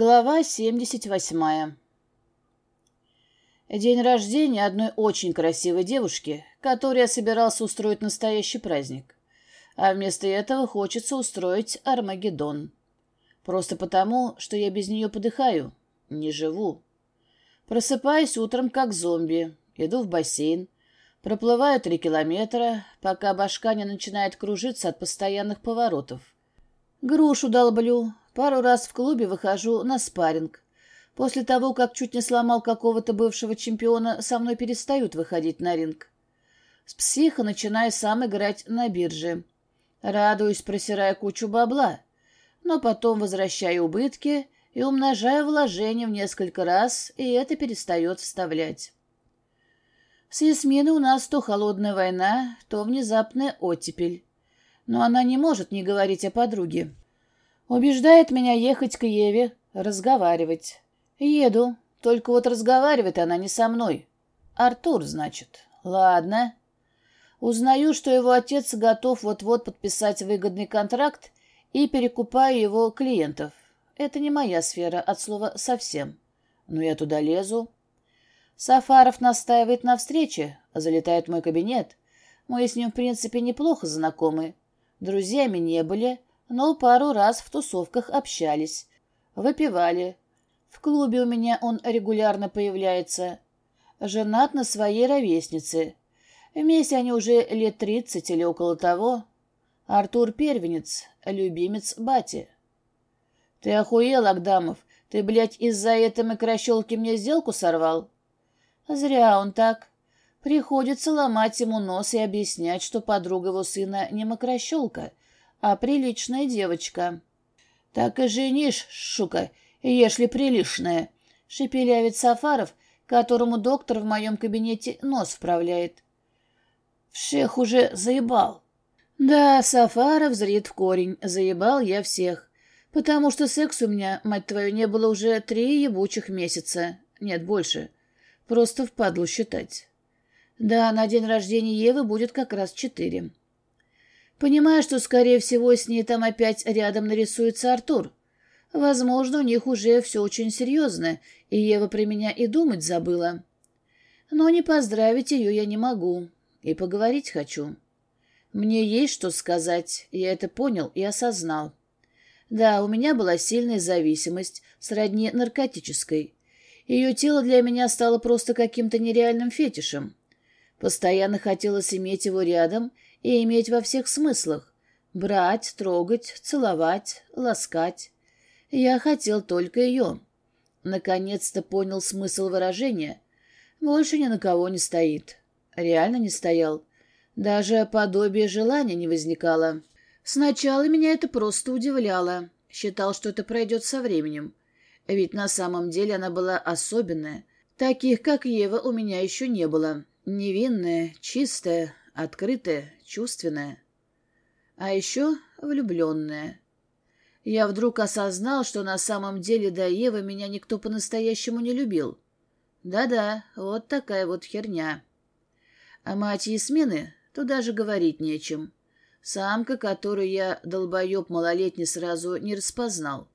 Глава 78. День рождения одной очень красивой девушки, которой я собирался устроить настоящий праздник. А вместо этого хочется устроить Армагеддон. Просто потому, что я без нее подыхаю, не живу. Просыпаюсь утром как зомби, иду в бассейн, проплываю три километра, пока башка не начинает кружиться от постоянных поворотов. Грушу долблю, Пару раз в клубе выхожу на спарринг. После того, как чуть не сломал какого-то бывшего чемпиона, со мной перестают выходить на ринг. С психа начинаю сам играть на бирже. Радуюсь, просирая кучу бабла. Но потом возвращаю убытки и умножаю вложения в несколько раз, и это перестает вставлять. С Ясминой у нас то холодная война, то внезапная оттепель. Но она не может не говорить о подруге. Убеждает меня ехать к Еве, разговаривать. Еду, только вот разговаривает она не со мной. Артур, значит. Ладно. Узнаю, что его отец готов вот-вот подписать выгодный контракт и перекупаю его клиентов. Это не моя сфера, от слова «совсем». Но я туда лезу. Сафаров настаивает на встрече, залетает в мой кабинет. Мы с ним, в принципе, неплохо знакомы. Друзьями не были, но пару раз в тусовках общались, выпивали. В клубе у меня он регулярно появляется. Женат на своей ровеснице. Вместе они уже лет тридцать или около того. Артур Первенец, любимец бати. Ты охуел, Агдамов? Ты, блядь, из-за этой микрощелки мне сделку сорвал? Зря он так. Приходится ломать ему нос и объяснять, что подруга его сына не мокрощелка, а приличная девочка. — Так и женишь, шука, если приличная, — шепелявит Сафаров, которому доктор в моем кабинете нос вправляет. Всех уже заебал. Да, Сафаров зрит в корень, заебал я всех. Потому что секс у меня, мать твою, не было уже три ебучих месяца. Нет, больше. Просто впадлу считать. Да, на день рождения Евы будет как раз четыре. Понимая, что, скорее всего, с ней там опять рядом нарисуется Артур. Возможно, у них уже все очень серьезно, и Ева при меня и думать забыла. Но не поздравить ее я не могу, и поговорить хочу. Мне есть что сказать, я это понял и осознал. Да, у меня была сильная зависимость, сродни наркотической. Ее тело для меня стало просто каким-то нереальным фетишем. Постоянно хотелось иметь его рядом — и иметь во всех смыслах. Брать, трогать, целовать, ласкать. Я хотел только ее. Наконец-то понял смысл выражения. Больше ни на кого не стоит. Реально не стоял. Даже подобие желания не возникало. Сначала меня это просто удивляло. Считал, что это пройдет со временем. Ведь на самом деле она была особенная. Таких, как Ева, у меня еще не было. Невинная, чистая, открытая, чувственная. А еще влюбленная. Я вдруг осознал, что на самом деле до Евы меня никто по-настоящему не любил. Да-да, вот такая вот херня. А мать Ясмины, то даже говорить нечем. Самка, которую я, долбоеб малолетний, сразу не распознал.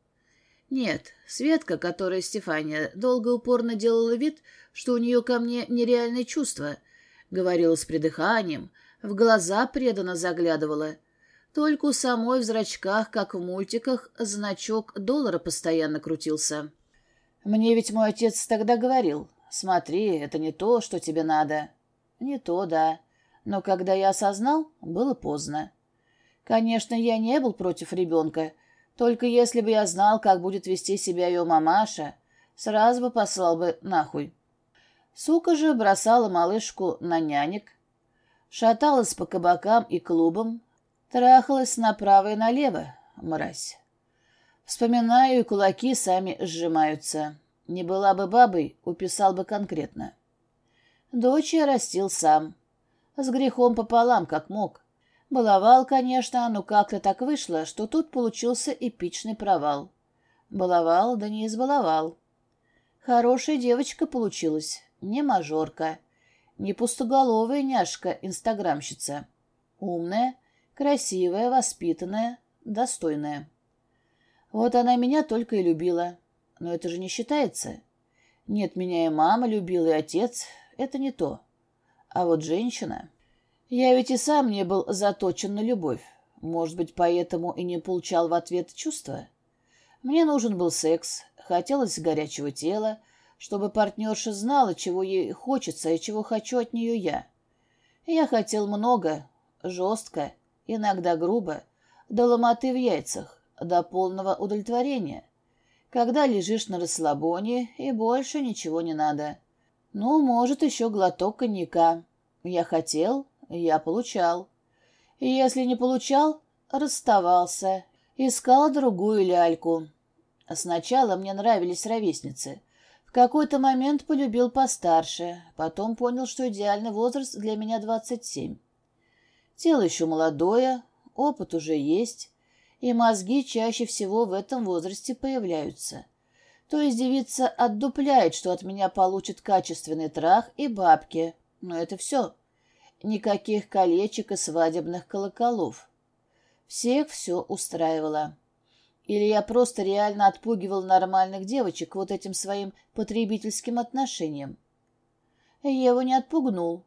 Нет, Светка, которая Стефания, долго упорно делала вид, что у нее ко мне нереальные чувства — говорила с придыханием, в глаза преданно заглядывала. Только у самой в зрачках, как в мультиках, значок доллара постоянно крутился. Мне ведь мой отец тогда говорил, смотри, это не то, что тебе надо. Не то, да. Но когда я осознал, было поздно. Конечно, я не был против ребенка, только если бы я знал, как будет вести себя ее мамаша, сразу бы послал бы нахуй. Сука же бросала малышку на нянек, шаталась по кабакам и клубам, трахалась направо и налево, мразь. Вспоминаю, и кулаки сами сжимаются. Не была бы бабой, уписал бы конкретно. Дочь я растил сам. С грехом пополам, как мог. Баловал, конечно, но как-то так вышло, что тут получился эпичный провал. Баловал, да не избаловал. Хорошая девочка получилась не мажорка, не пустоголовая няшка-инстаграмщица. Умная, красивая, воспитанная, достойная. Вот она меня только и любила. но это же не считается. Нет, меня и мама любила, и отец. Это не то. А вот женщина... Я ведь и сам не был заточен на любовь. Может быть, поэтому и не получал в ответ чувства. Мне нужен был секс, хотелось горячего тела, чтобы партнерша знала, чего ей хочется и чего хочу от нее я. Я хотел много, жестко, иногда грубо, до ломоты в яйцах, до полного удовлетворения. Когда лежишь на расслабоне, и больше ничего не надо. Ну, может, еще глоток коньяка. Я хотел, я получал. И если не получал, расставался, искал другую ляльку. Сначала мне нравились ровесницы — какой-то момент полюбил постарше, потом понял, что идеальный возраст для меня 27. Тело еще молодое, опыт уже есть, и мозги чаще всего в этом возрасте появляются. То есть девица отдупляет, что от меня получит качественный трах и бабки, но это все. Никаких колечек и свадебных колоколов. Всех все устраивало. Или я просто реально отпугивал нормальных девочек вот этим своим потребительским отношением? Еву не отпугнул.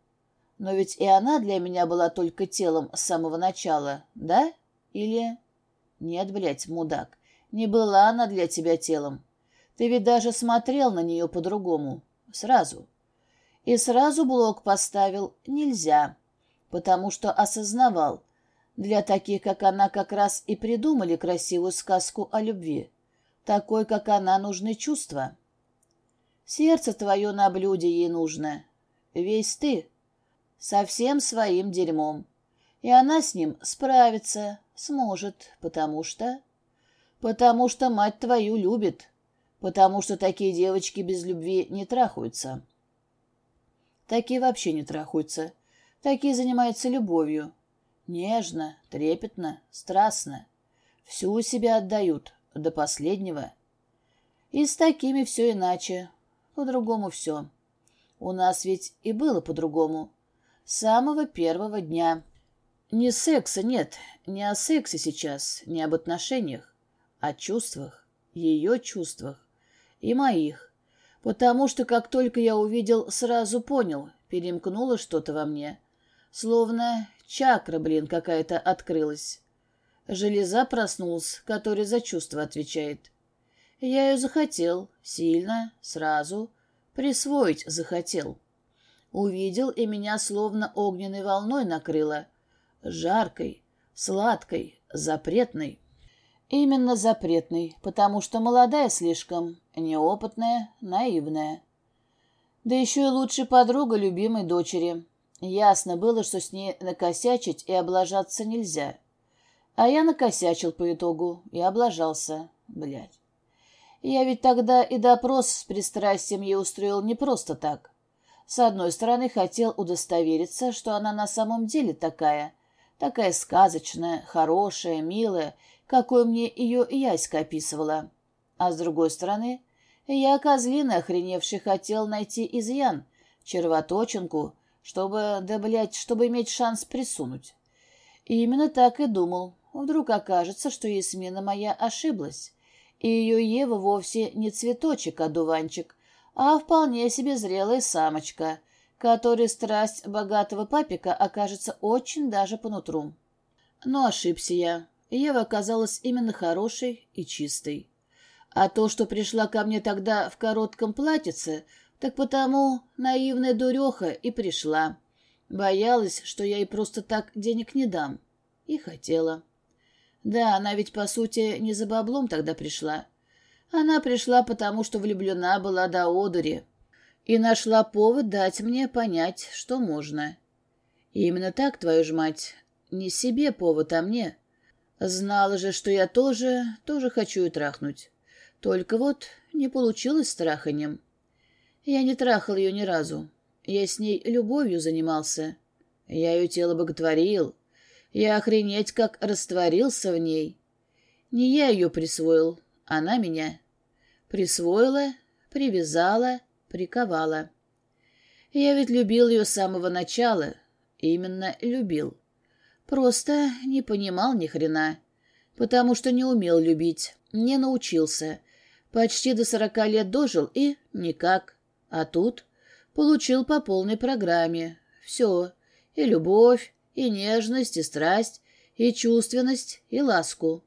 Но ведь и она для меня была только телом с самого начала, да? Или... Нет, блядь, мудак, не была она для тебя телом. Ты ведь даже смотрел на нее по-другому. Сразу. И сразу блок поставил «нельзя», потому что осознавал, для таких, как она, как раз и придумали красивую сказку о любви. Такой, как она, нужны чувства. Сердце твое на блюде ей нужно. Весь ты. Со всем своим дерьмом. И она с ним справится, сможет, потому что... Потому что мать твою любит. Потому что такие девочки без любви не трахаются. Такие вообще не трахаются. Такие занимаются любовью. Нежно, трепетно, страстно. Всю себя отдают, до последнего. И с такими все иначе. По-другому все. У нас ведь и было по-другому. С самого первого дня. Не секса нет, не о сексе сейчас, не об отношениях, о чувствах, ее чувствах и моих. Потому что как только я увидел, сразу понял, перемкнуло что-то во мне. Словно Чакра, блин, какая-то открылась. Железа проснулся, который за чувство отвечает. Я ее захотел, сильно, сразу, присвоить захотел. Увидел, и меня словно огненной волной накрыло. Жаркой, сладкой, запретной. Именно запретной, потому что молодая слишком, неопытная, наивная. Да еще и лучшая подруга любимой дочери — Ясно было, что с ней накосячить и облажаться нельзя. А я накосячил по итогу и облажался. Блядь. Я ведь тогда и допрос с пристрастием ей устроил не просто так. С одной стороны, хотел удостовериться, что она на самом деле такая. Такая сказочная, хорошая, милая, какой мне ее Яська описывала. А с другой стороны, я, козлина охреневший, хотел найти изъян, червоточинку, чтобы, да, блядь, чтобы иметь шанс присунуть. И именно так и думал. Вдруг окажется, что Ясмина моя ошиблась, и ее Ева вовсе не цветочек, а дуванчик, а вполне себе зрелая самочка, которой страсть богатого папика окажется очень даже по нутру. Но ошибся я. Ева оказалась именно хорошей и чистой. А то, что пришла ко мне тогда в коротком платьице, так потому наивная дуреха и пришла. Боялась, что я ей просто так денег не дам. И хотела. Да, она ведь, по сути, не за баблом тогда пришла. Она пришла потому, что влюблена была до одури. И нашла повод дать мне понять, что можно. И именно так, твою ж мать, не себе повод, а мне. Знала же, что я тоже, тоже хочу и трахнуть. Только вот не получилось с траханием. Я не трахал ее ни разу. Я с ней любовью занимался. Я ее тело боготворил. Я охренеть как растворился в ней. Не я ее присвоил, она меня. Присвоила, привязала, приковала. Я ведь любил ее с самого начала. Именно любил. Просто не понимал ни хрена. Потому что не умел любить, не научился. Почти до сорока лет дожил и никак. А тут получил по полной программе. Все. И любовь, и нежность, и страсть, и чувственность, и ласку.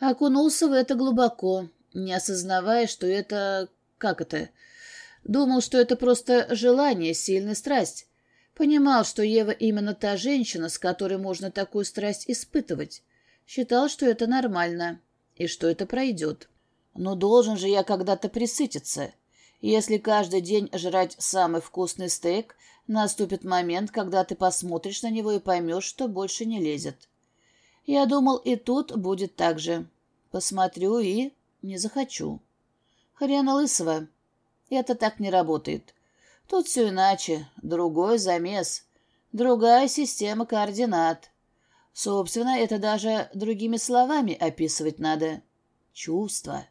Окунулся в это глубоко, не осознавая, что это... Как это? Думал, что это просто желание, сильная страсть. Понимал, что Ева именно та женщина, с которой можно такую страсть испытывать. Считал, что это нормально и что это пройдет. Но должен же я когда-то присытиться. Если каждый день жрать самый вкусный стейк, наступит момент, когда ты посмотришь на него и поймешь, что больше не лезет. Я думал, и тут будет так же. Посмотрю и не захочу. Хрена лысого. Это так не работает. Тут все иначе. Другой замес. Другая система координат. Собственно, это даже другими словами описывать надо. Чувства,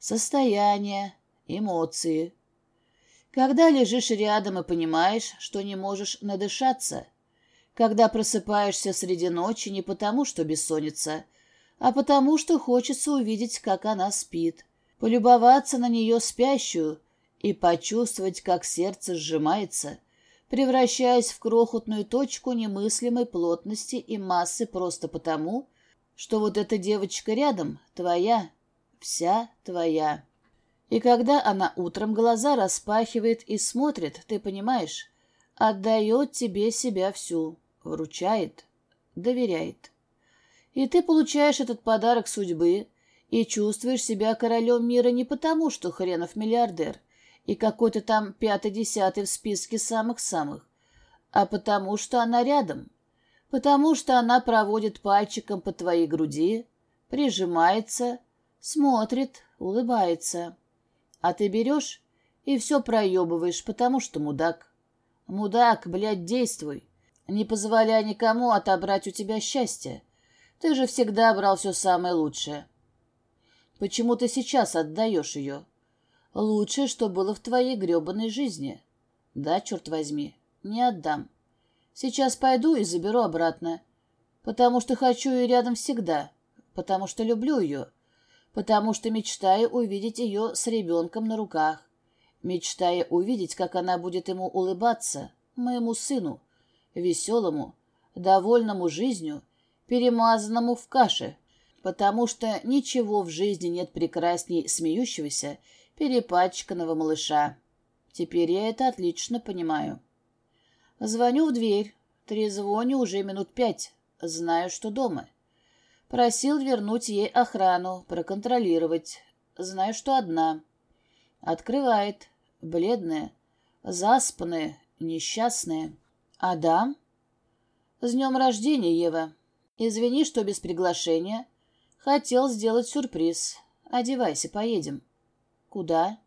состояние, эмоции. Когда лежишь рядом и понимаешь, что не можешь надышаться — когда просыпаешься среди ночи не потому, что бессонница, а потому, что хочется увидеть, как она спит, полюбоваться на нее спящую и почувствовать, как сердце сжимается, превращаясь в крохотную точку немыслимой плотности и массы просто потому, что вот эта девочка рядом твоя, вся твоя. И когда она утром глаза распахивает и смотрит, ты понимаешь, отдает тебе себя всю вручает, доверяет. И ты получаешь этот подарок судьбы и чувствуешь себя королем мира не потому, что хренов миллиардер и какой-то там пятый-десятый в списке самых-самых, а потому что она рядом, потому что она проводит пальчиком по твоей груди, прижимается, смотрит, улыбается. А ты берешь и все проебываешь, потому что мудак. Мудак, блядь, действуй не позволяя никому отобрать у тебя счастье. Ты же всегда брал все самое лучшее. Почему ты сейчас отдаешь ее? Лучшее, что было в твоей гребаной жизни. Да, черт возьми, не отдам. Сейчас пойду и заберу обратно. Потому что хочу ее рядом всегда. Потому что люблю ее. Потому что мечтаю увидеть ее с ребенком на руках. Мечтаю увидеть, как она будет ему улыбаться, моему сыну, веселому, довольному жизнью, перемазанному в каше, потому что ничего в жизни нет прекрасней смеющегося, перепачканного малыша. Теперь я это отлично понимаю. Звоню в дверь. Трезвоню уже минут пять. Знаю, что дома. Просил вернуть ей охрану, проконтролировать. Знаю, что одна. Открывает. Бледная, заспанная, несчастная. «Адам?» «С днем рождения, Ева. Извини, что без приглашения. Хотел сделать сюрприз. Одевайся, поедем». «Куда?»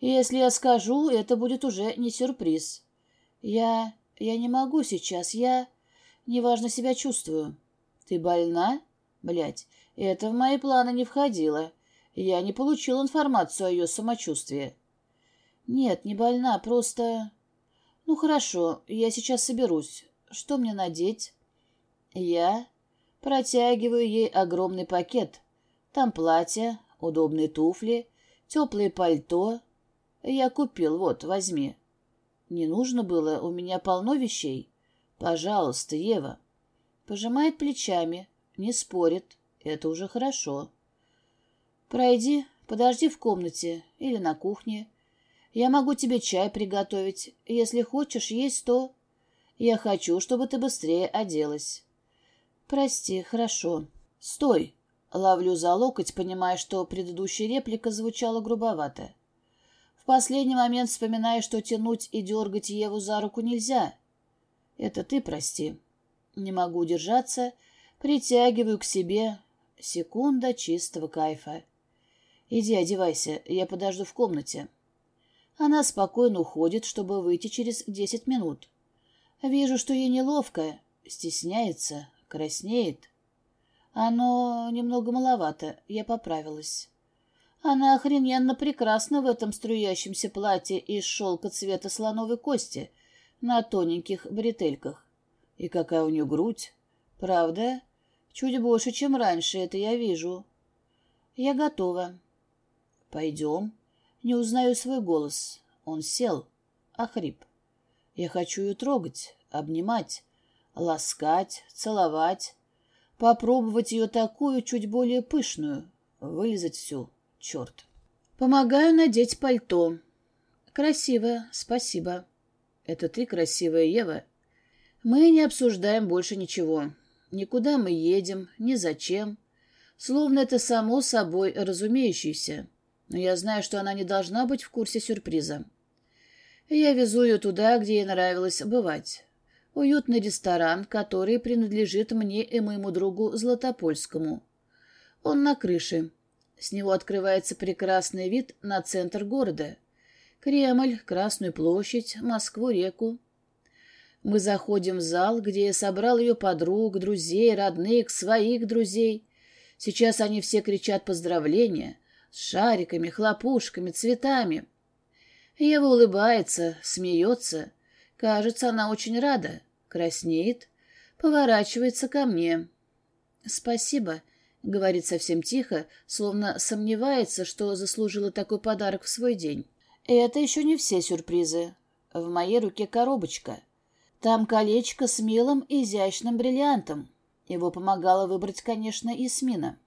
«Если я скажу, это будет уже не сюрприз. Я... я не могу сейчас. Я... неважно себя чувствую». «Ты больна?» Блять, это в мои планы не входило. Я не получил информацию о ее самочувствии». «Нет, не больна, просто...» «Ну хорошо, я сейчас соберусь. Что мне надеть?» Я протягиваю ей огромный пакет. Там платье, удобные туфли, теплое пальто. Я купил, вот, возьми. Не нужно было, у меня полно вещей. Пожалуйста, Ева. Пожимает плечами, не спорит. Это уже хорошо. Пройди, подожди в комнате или на кухне. Я могу тебе чай приготовить. Если хочешь есть, то... Я хочу, чтобы ты быстрее оделась. Прости, хорошо. Стой. Ловлю за локоть, понимая, что предыдущая реплика звучала грубовато. В последний момент вспоминая, что тянуть и дергать Еву за руку нельзя. Это ты прости. Не могу удержаться, притягиваю к себе. Секунда чистого кайфа. Иди одевайся, я подожду в комнате. Она спокойно уходит, чтобы выйти через десять минут. Вижу, что ей неловко, стесняется, краснеет. Оно немного маловато, я поправилась. Она охрененно прекрасна в этом струящемся платье из шелка цвета слоновой кости на тоненьких бретельках. И какая у нее грудь. Правда? Чуть больше, чем раньше, это я вижу. Я готова. Пойдем. Не узнаю свой голос. Он сел. Охрип. Я хочу ее трогать, обнимать, ласкать, целовать, попробовать ее такую, чуть более пышную, вылезать всю, черт. Помогаю надеть пальто. Красивое, спасибо. Это ты красивая, Ева. Мы не обсуждаем больше ничего. Никуда мы едем, ни зачем. Словно это само собой разумеющееся. Но я знаю, что она не должна быть в курсе сюрприза. Я везу ее туда, где ей нравилось бывать. Уютный ресторан, который принадлежит мне и моему другу Златопольскому. Он на крыше. С него открывается прекрасный вид на центр города. Кремль, Красную площадь, Москву-реку. Мы заходим в зал, где я собрал ее подруг, друзей, родных, своих друзей. Сейчас они все кричат поздравления с шариками, хлопушками, цветами. Ева улыбается, смеется. Кажется, она очень рада. Краснеет, поворачивается ко мне. «Спасибо», — говорит совсем тихо, словно сомневается, что заслужила такой подарок в свой день. «Это еще не все сюрпризы. В моей руке коробочка». Там колечко с милым изящным бриллиантом. Его помогала выбрать, конечно, и Смина.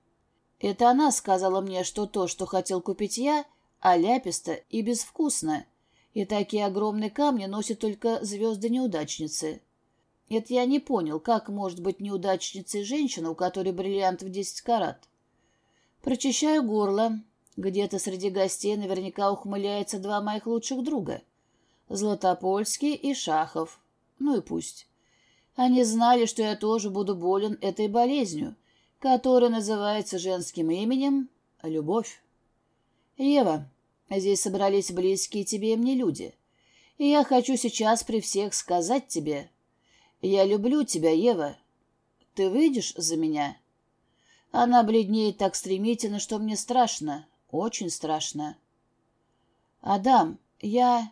Это она сказала мне, что то, что хотел купить я, аляписто и безвкусно, и такие огромные камни носят только звезды-неудачницы. Это я не понял, как может быть неудачницей женщина, у которой бриллиант в десять карат. Прочищаю горло. Где-то среди гостей наверняка ухмыляется два моих лучших друга — Златопольский и Шахов. Ну и пусть. Они знали, что я тоже буду болен этой болезнью, которая называется женским именем «любовь». Ева, здесь собрались близкие тебе и мне люди, и я хочу сейчас при всех сказать тебе, я люблю тебя, Ева. Ты выйдешь за меня? Она бледнеет так стремительно, что мне страшно, очень страшно. Адам, я...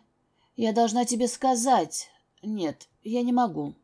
я должна тебе сказать... Нет, я не могу.